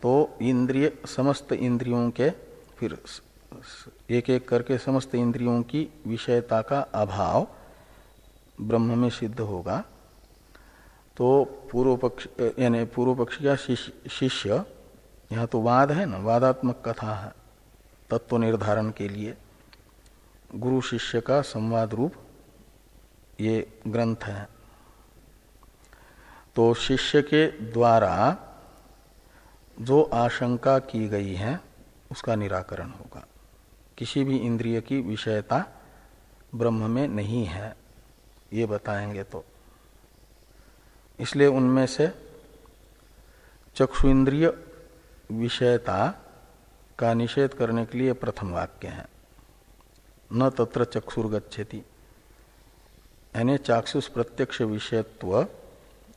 तो इंद्रिय समस्त इंद्रियों के, फिर एक एक करके समस्त इंद्रियों की विषयता का अभाव ब्रह्म में सिद्ध होगा। तो पूर्व पक्ष यानी पूर्व पक्ष का शिष्य, यहाँ तो वाद है ना, वादात्मक कथा है, तत्व निर्धारण के लिए। गुरु शिष्य का संवाद रूप ये ग्रंथ है। तो शिष्य के द्वारा जो आशंका की गई है, उसका निराकरण होगा। किसी भी इंद्रिय की विषयता ब्रह्म में नहीं है, ये बताएँगे तो। इसलिए उनमें से चक्षु इंद्रिय विषयता का निषेध करने के लिए प्रथम वाक्य है। न तत्र चक्षुर्गछति यानी चाक्षुष प्रत्यक्ष विषयत्व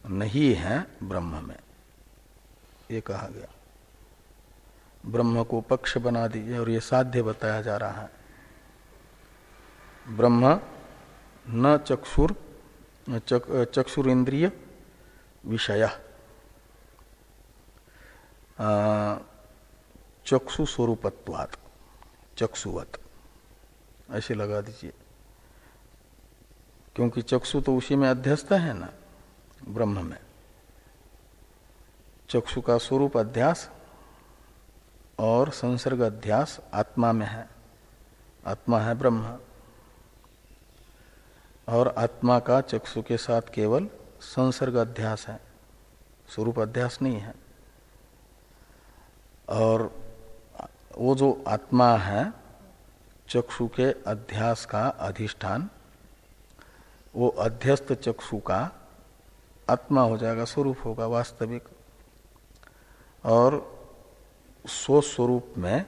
नहीं है ब्रह्म में। ये कहा गया। ब्रह्म को पक्ष बना दीजिए और ये साध्य बताया जा रहा है। ब्रह्म न चक्षुर चक, चक्षुर इंद्रिय विषय। चक्षु स्वरूपत्वात चक्षुवत। ऐसे लगा दीजिए। क्योंकि चक्षु तो उसी में अध्यस्त है ना, ब्रह्म में। चक्षु का स्वरूप अध्यास और संसर्ग अध्यास आत्मा में है। आत्मा है ब्रह्म। और आत्मा का चक्षु के साथ केवल संसर्ग अध्यास है, स्वरूप अध्यास नहीं है। और वो जो आत्मा है, चक्षु के अध्यास का अधिष्ठान, वो अध्यस्त चक्षु का आत्मा हो जाएगा, स्वरूप होगा वास्तविक। और स्वस्वरूप में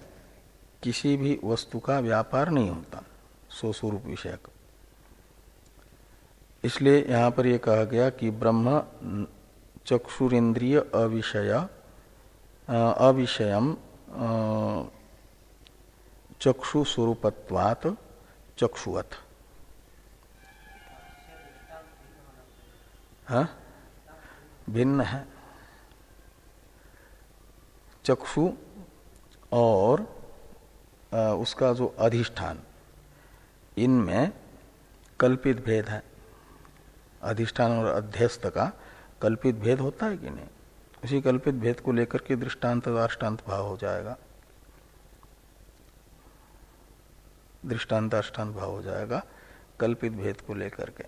किसी भी वस्तु का व्यापार नहीं होता, स्वस्वरूप विषय का इसलिए यहाँ पर यह कहा गया कि ब्रह्म चक्षुरेन्द्रिय अविषय अविषयम चक्षु स्वरूपत्वात चक्षुवत। भिन्न है। चक्षु और उसका जो अधिष्ठान, इनमें कल्पित भेद है। अधिष्ठान और अध्यस्त का कल्पित भेद होता है कि नहीं? उसी कल्पित भेद को लेकर के दृष्टांत अष्टांत भाव हो जाएगा। दृष्टांत अष्टांत भाव हो जाएगा कल्पित भेद को लेकर के।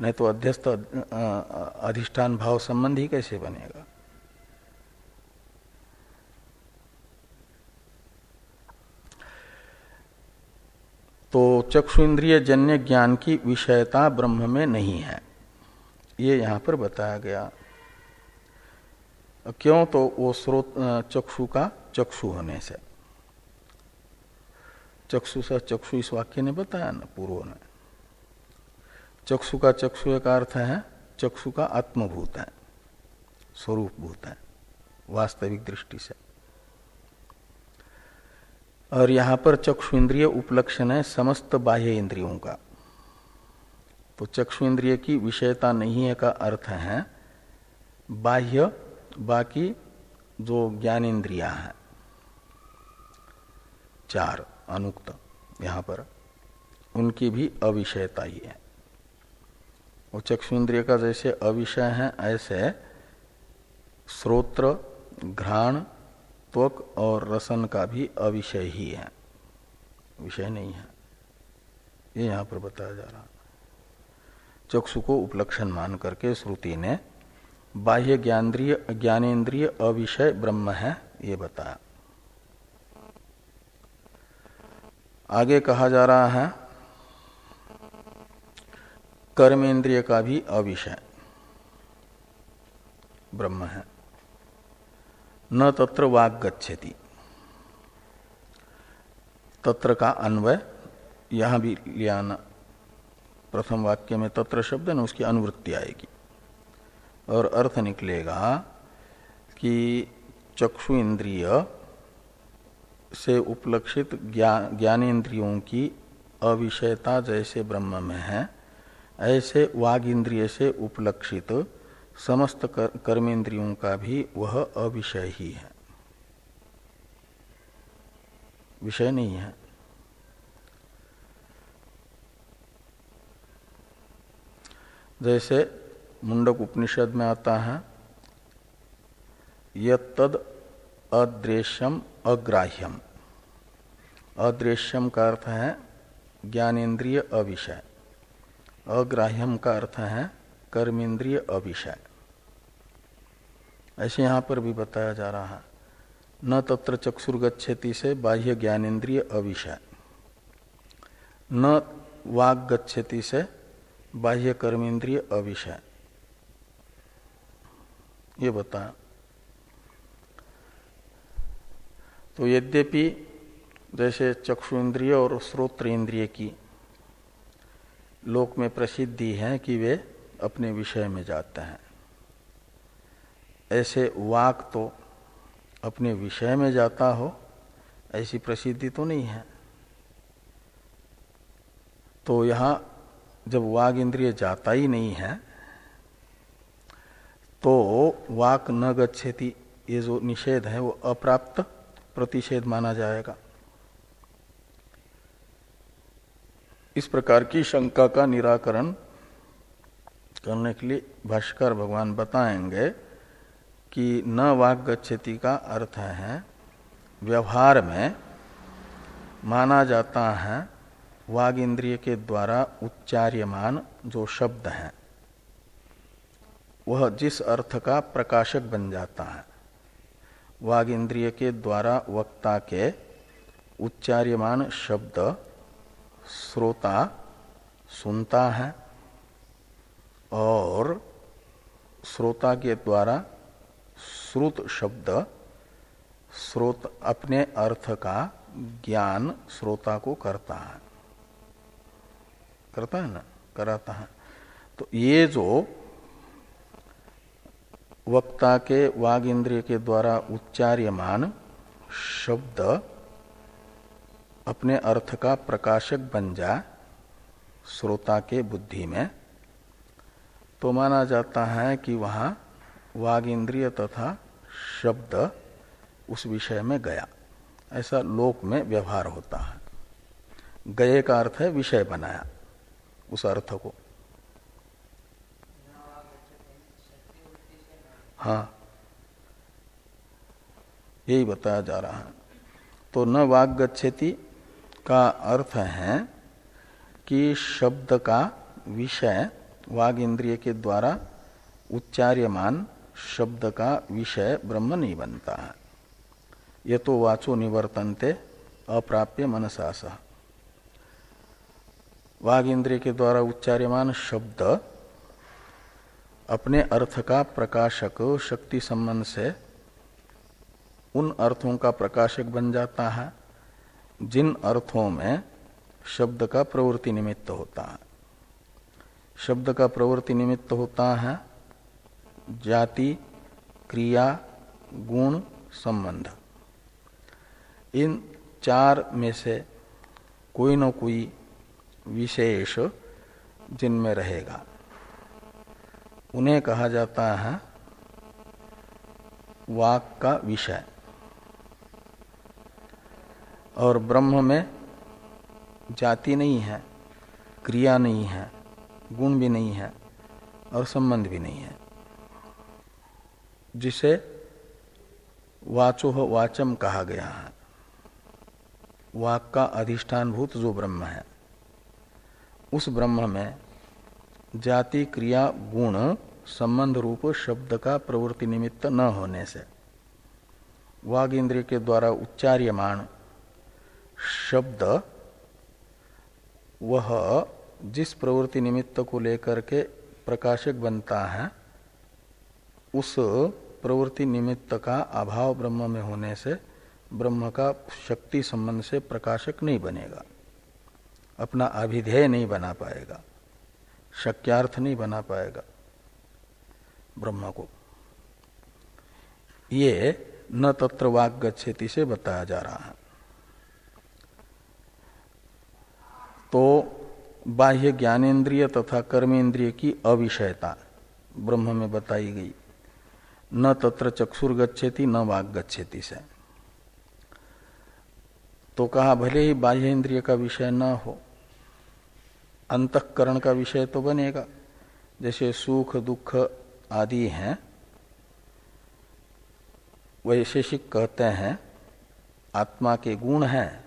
नहीं तो अध्यस्त अधिष्ठान भाव संबंध ही कैसे बनेगा? तो चक्षु इंद्रिय जन्य ज्ञान की विषयता ब्रह्म में नहीं है। ये यहाँ पर बताया गया। क्यों तो वो स्रोत चक्षु का चक्षु होने से। चक्षु स चक्षु इस वाक्य ने बताया ना, पूर्व ने चक्षु का चक्षु का अर्थ है, चक्षु का आत्मभूत है स्वरूप भूत है, वास्तविक दृष्टि से। और यहाँ पर चक्षु इंद्रिय उपलक्षण है समस्त बाह्य इंद्रियों का। तो चक्षु इंद्रिय की विषयता नहीं है का अर्थ है, बाह्य बाकी जो ज्ञान इंद्रिया है। चार अनुक्त यहाँ पर, उनकी भी अविषयता ही है। वो चक्षु इंद्रिय का जैसे अविषय है, ऐसे श्रोत्र घ्राण त्वक और रसन का भी अविषय ही है। विषय नहीं है। ये यहाँ पर बताया जा रहा। चक्षु को उपलक्षण मान करके श्रुति ने, बाह्य ज्ञानेन्द्रिय ज्ञानेन्द्रिय अविषय ब्रह्म है, ये बताया। आगे कहा जा रहा है कर्मेंद्रिय का भी अविषय ब्रह्म है। न तत्र वाग गच्छति तत्र का अन्वय, यहाँ भी लिया प्रथम वाक्य में तत्र शब्द न, उसकी अनुवृत्ति आएगी। और अर्थ निकलेगा कि चक्षु इंद्रिय से उपलक्षित ज्ञानेन्द्रियों की अविषयता जैसे ब्रह्म में है, ऐसे वाग इंद्रिय से उपलक्षित समस्त कर, कर्मेंद्रियों का भी वह अविषय ही है। विषय नहीं है। जैसे मुंडक उपनिषद में आता है यद अदृश्यम अग्राह्यम। अदृश्यम का अर्थ है ज्ञानेन्द्रिय अविषय। अग्राह्यम का अर्थ है कर्मेंद्रिय अभिषय ऐसे यहाँ पर भी बताया जा रहा है। न तत्र चक्षुर्गछति से बाह्य ज्ञानेन्द्रिय अभिषय न वाग गच्छति से बाह्य कर्मेंद्रिय अभिषय ये बताया तो यद्यपि जैसे चक्षु इंद्रिय और श्रोत्र इंद्रिय की लोक में प्रसिद्धि है कि वे अपने विषय में जाते हैं। ऐसे वाक तो अपने विषय में जाता हो, ऐसी प्रसिद्धि तो नहीं है। तो यहाँ जब वाग इंद्रिय जाता ही नहीं है तो वाक न गच्छेती, ये जो निषेध है वो अप्राप्त प्रतिषेध माना जाएगा। इस प्रकार की शंका का निराकरण करने के लिए भाष्कर भगवान बताएँगे कि न वाग गच्छति का अर्थ है, व्यवहार में माना जाता है वाग इंद्रिय के द्वारा उच्चार्यमान जो शब्द है, वह जिस अर्थ का प्रकाशक बन जाता है वाग इंद्रिय के द्वारा वक्ता के उच्चार्यमान शब्द, श्रोता सुनता है और श्रोता के द्वारा श्रुत शब्द, श्रोत अपने अर्थ का ज्ञान श्रोता को करता है। करता है ना? कराता है। तो ये जो वक्ता के वाग इंद्रिय के द्वारा उच्चार्यमान शब्द अपने अर्थ का प्रकाशक बन जाए श्रोता के बुद्धि में तो माना जाता है कि वहाँ वाग इंद्रिय तथा शब्द उस विषय में गया। ऐसा लोक में व्यवहार होता है। गए का अर्थ है विषय बनाया, उस अर्थ को। हाँ। यही बताया जा रहा है। तो न वाग गच्छति का अर्थ है कि शब्द का विषय वाग इंद्रिय के द्वारा उच्चार्यमान शब्द का विषय ब्रह्म नहीं बनता। है ये तो वाचो निवर्तनते, अप्राप्य मनसास वाग इंद्रिय के द्वारा उच्चार्यमान शब्द अपने अर्थ का प्रकाशक, शक्ति संबंध से उन अर्थों का प्रकाशक बन जाता है, जिन अर्थों में शब्द का प्रवृत्ति निमित्त होता है। शब्द का प्रवृत्ति निमित्त होता है जाति, क्रिया, गुण, संबंध। इन चार में से कोई न कोई विशेष जिनमें रहेगा। उन्हें कहा जाता है वाक का विषय। और ब्रह्म में जाति नहीं है, क्रिया नहीं है गुण भी नहीं है और संबंध भी नहीं है। जिसे वाचोह वाचम कहा गया है। वाक का अधिष्ठान भूत जो ब्रह्म है, उस ब्रह्म में जाति, क्रिया, गुण, संबंध रूप, शब्द का प्रवृत्ति निमित्त न होने से, वाग इंद्रिय के द्वारा उच्चार्यमान शब्द वह जिस प्रवृत्ति निमित्त को लेकर के प्रकाशक बनता है, उस प्रवृत्ति निमित्त का अभाव ब्रह्म में होने से ब्रह्म का शक्ति संबंध से प्रकाशक नहीं बनेगा। अपना अभिधेय नहीं बना पाएगा। शक्यार्थ नहीं बना पाएगा ब्रह्म को। ये न तत्र वाग गच्छेति से बताया जा रहा है। तो बाह्य ज्ञानेन्द्रिय तथा कर्मेंद्रिय की अविषयता, ब्रह्म में बताई गई। न तत्र चक्षुर गच्छेति, न वाग गच्छेति से। तो कहा, भले ही बाह्य इंद्रिय का विषय न हो, अंतकरण का विषय तो बनेगा। जैसे सुख, दुख आदि हैं वैशेषिक कहते हैं, आत्मा के गुण हैं,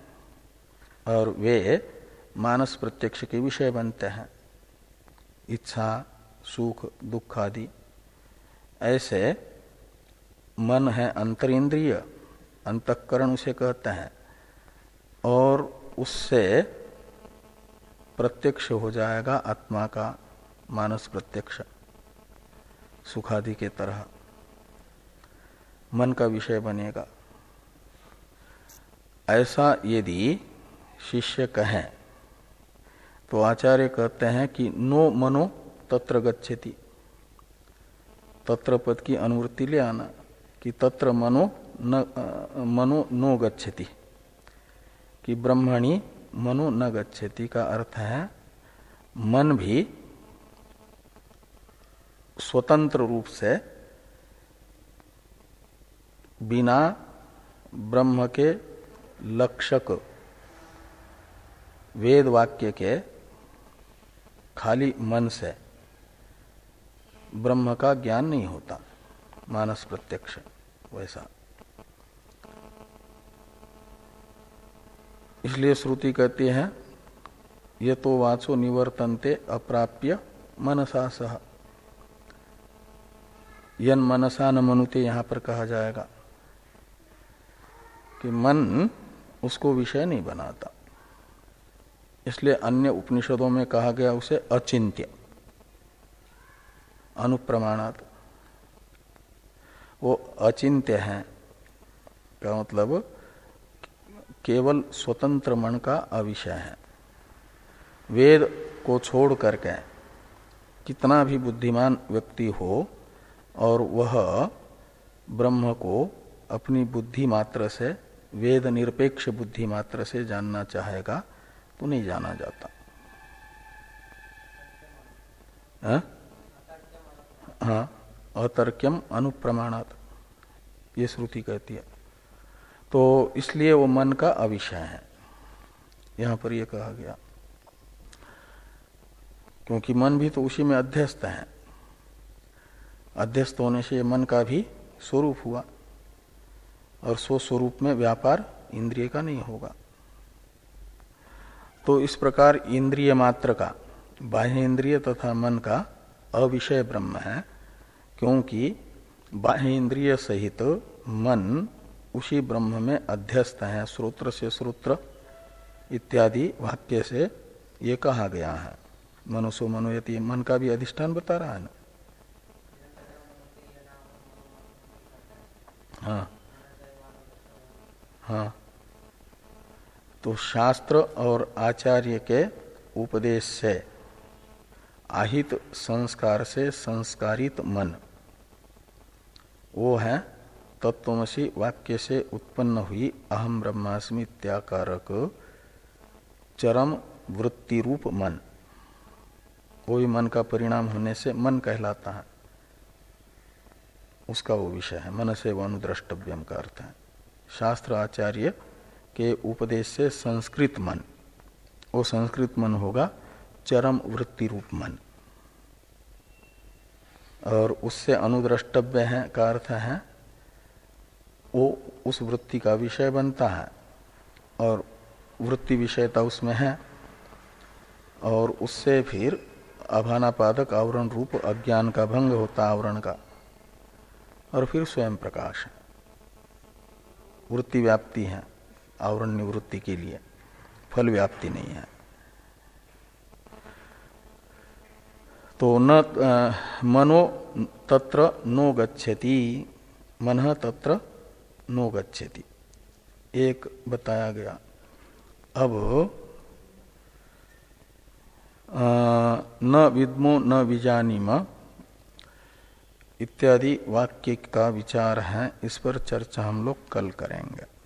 और वे मानस प्रत्यक्ष के विषय बनते हैं इच्छा, सुख दुख आदि ऐसे मन है अंतरिंद्रिय अंतकरण उसे कहते हैं। और उससे प्रत्यक्ष हो जाएगा आत्मा का मानस प्रत्यक्ष सुखादि के तरह। मन का विषय बनेगा। ऐसा यदि शिष्य कहें तो आचार्य कहते हैं कि नो मनो तत्र गच्छति। तत्र पद की अनुवृत्ति ले आना कि तत्र मनो न मनो नो गच्छति। कि ब्रह्मणी मनो न गच्छति का अर्थ है, मन भी स्वतंत्र रूप से बिना ब्रह्म के लक्षक वेद वाक्य के खाली मन से। ब्रह्म का ज्ञान नहीं होता। मानस प्रत्यक्ष, वैसा। इसलिए श्रुति कहती है, ये तो वाचो निवर्तनते अप्राप्य मनसा सह। यन मनसा न मनुते यहाँ पर कहा जाएगा कि मन उसको विषय नहीं बनाता। इसलिए अन्य उपनिषदों में कहा गया उसे अचिंत्य, अनुप्रमाणात। वो अचिंत्य है, का मतलब केवल स्वतंत्र मन का अविषय है। वेद को छोड़ करके कितना भी बुद्धिमान व्यक्ति हो और वह ब्रह्म को अपनी बुद्धि मात्र से, वेद निरपेक्ष बुद्धि मात्र से जानना चाहेगा तो नहीं जाना जाता। हाँ, हाँ अतर्क्यम अनुप्रमाणात। ये श्रुति कहती है। तो इसलिए वो मन का अविषय है। यहाँ पर यह कहा गया। क्योंकि मन भी तो उसी में अध्यस्त है। अध्यस्त होने से मन का भी स्वरूप हुआ। और स्वस्वरूप में व्यापार इंद्रिय का नहीं होगा। तो इस प्रकार इंद्रिय मात्र का बाह्य इंद्रिय तथा मन का अविषय ब्रह्म है, क्योंकि बाह्य इंद्रिय सहित मन उसी ब्रह्म में अध्यस्त है, श्रोत्र से श्रोत्र इत्यादि वाक्य से ये कहा गया है। मनुष्य मनोयति, मन का भी अधिष्ठान बता रहा है ना? हाँ। हाँ। तो शास्त्र और आचार्य के उपदेश से, आहित संस्कार से संस्कारित मन। वो है तत्वमसी वाक्य से उत्पन्न हुई अहम ब्रह्मास्मि इत्याकारक चरम वृत्ति रूप मन। वो भी मन का परिणाम होने से मन कहलाता है। उसका वो विषय है, मन से अनुद्रष्टव्यम का अर्थ है। शास्त्र आचार्य के उपदेश से संस्कृत मन। वो संस्कृत मन होगा, चरम वृत्ति रूप मन। और उससे अनुद्रष्टव्य है, का अर्थ है, वो उस वृत्ति का विषय बनता है। और वृत्ति विषयता उसमें है। और उससे फिर अभानापादक आवरण रूप, अज्ञान का भंग होता आवरण का। और फिर स्वयं प्रकाश वृत्ति व्याप्ति है। आवरण निवृत्ति के लिए। फल व्याप्ति नहीं है। तो न मनो तत्र नो गच्छति। मन तत्र नो गच्छति। एक बताया गया। अब न विद्मो न विजानीम इत्यादि वाक्य का विचार है। इस पर चर्चा हम लोग कल करेंगे।